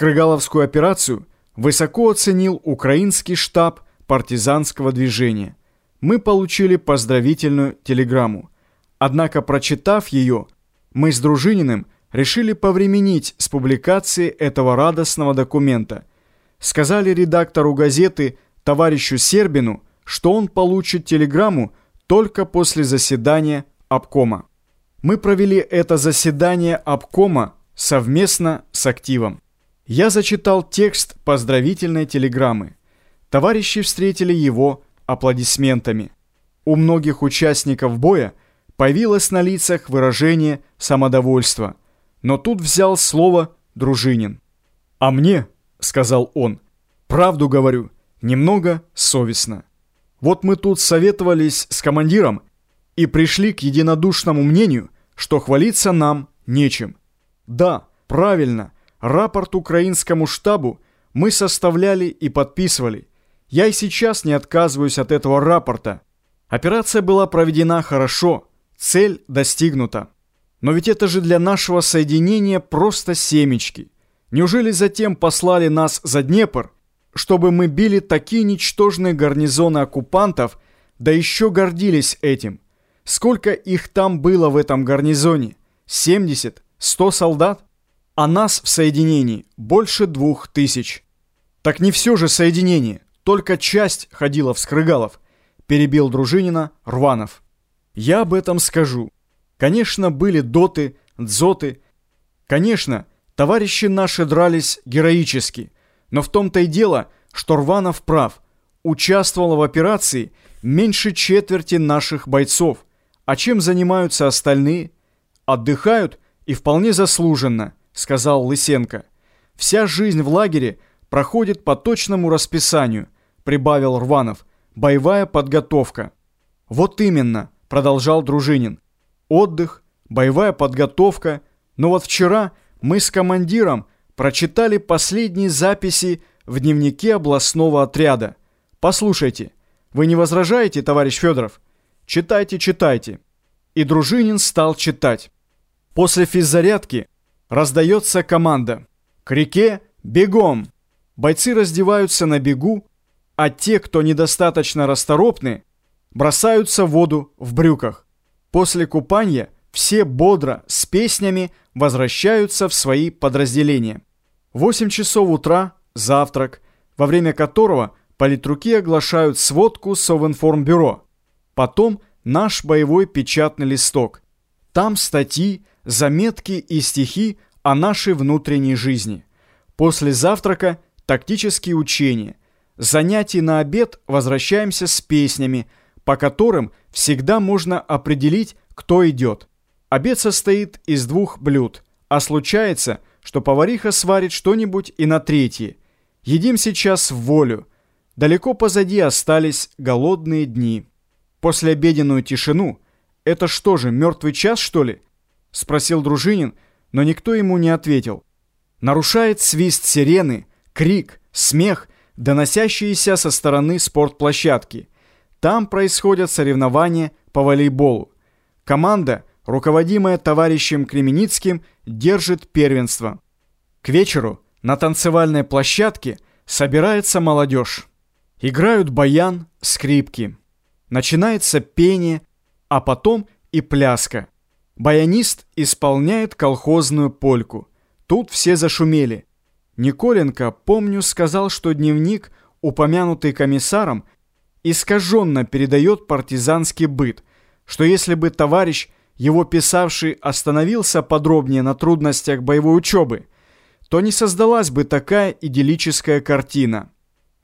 Скрыгаловскую операцию высоко оценил украинский штаб партизанского движения. Мы получили поздравительную телеграмму. Однако, прочитав ее, мы с Дружининым решили повременить с публикацией этого радостного документа. Сказали редактору газеты товарищу Сербину, что он получит телеграмму только после заседания обкома. Мы провели это заседание обкома совместно с активом. Я зачитал текст поздравительной телеграммы. Товарищи встретили его аплодисментами. У многих участников боя появилось на лицах выражение самодовольства. Но тут взял слово Дружинин. «А мне, — сказал он, — правду говорю, немного совестно. Вот мы тут советовались с командиром и пришли к единодушному мнению, что хвалиться нам нечем. Да, правильно, рапорт украинскому штабу мы составляли и подписывали. Я и сейчас не отказываюсь от этого рапорта. Операция была проведена хорошо, цель достигнута. Но ведь это же для нашего соединения просто семечки. Неужели затем послали нас за Днепр, чтобы мы били такие ничтожные гарнизоны оккупантов, да еще гордились этим? Сколько их там было в этом гарнизоне? 70? 100 солдат? А нас в соединении больше двух тысяч. Так не все же соединение, только часть ходила в Скрыгалов, перебил Дружинина Рванов. Я об этом скажу. Конечно, были доты, дзоты. Конечно, товарищи наши дрались героически. Но в том-то и дело, что Рванов прав. Участвовало в операции меньше четверти наших бойцов. А чем занимаются остальные? Отдыхают и вполне заслуженно, сказал Лысенко. Вся жизнь в лагере проходит по точному расписанию, прибавил Рванов. Боевая подготовка. Вот именно, продолжал Дружинин отдых, боевая подготовка. Но вот вчера мы с командиром прочитали последние записи в дневнике областного отряда. Послушайте, вы не возражаете, товарищ Федоров? Читайте, читайте. И Дружинин стал читать. После физзарядки раздается команда. К реке бегом. Бойцы раздеваются на бегу, а те, кто недостаточно расторопны, бросаются в воду в брюках. После купания все бодро, с песнями, возвращаются в свои подразделения. 8 часов утра – завтрак, во время которого политруки оглашают сводку Совинформбюро. Потом наш боевой печатный листок. Там статьи, заметки и стихи о нашей внутренней жизни. После завтрака – тактические учения. Занятий на обед возвращаемся с песнями – по которым всегда можно определить, кто идет. Обед состоит из двух блюд, а случается, что повариха сварит что-нибудь и на третье. Едим сейчас в волю. Далеко позади остались голодные дни. После обеденную тишину «Это что же, мертвый час, что ли?» — спросил Дружинин, но никто ему не ответил. Нарушает свист сирены, крик, смех, доносящиеся со стороны спортплощадки. Там происходят соревнования по волейболу. Команда, руководимая товарищем Кременицким, держит первенство. К вечеру на танцевальной площадке собирается молодежь. Играют баян, скрипки. Начинается пение, а потом и пляска. Баянист исполняет колхозную польку. Тут все зашумели. Николенко, помню, сказал, что дневник, упомянутый комиссаром, искаженно передает партизанский быт, что если бы товарищ, его писавший, остановился подробнее на трудностях боевой учебы, то не создалась бы такая идиллическая картина.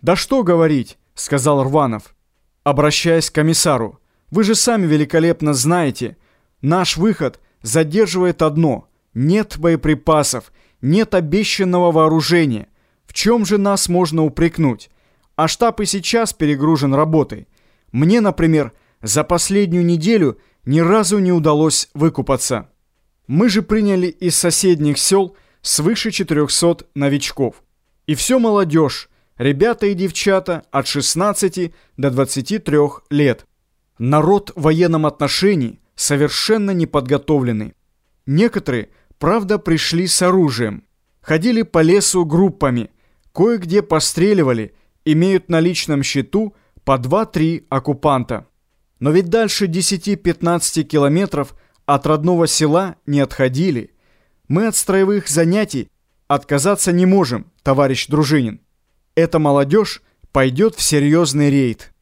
«Да что говорить», — сказал Рванов, обращаясь к комиссару, «вы же сами великолепно знаете, наш выход задерживает одно — нет боеприпасов, нет обещанного вооружения. В чем же нас можно упрекнуть? А штаб и сейчас перегружен работой. Мне, например, за последнюю неделю ни разу не удалось выкупаться. Мы же приняли из соседних сел свыше 400 новичков. И все молодежь, ребята и девчата от 16 до 23 лет. Народ в военном отношении совершенно неподготовленный. Некоторые, правда, пришли с оружием. ходили по лесу группами, кое-где постреливали, имеют на личном счету по 2-3 оккупанта. Но ведь дальше 10-15 километров от родного села не отходили. Мы от строевых занятий отказаться не можем, товарищ Дружинин. Эта молодежь пойдет в серьезный рейд.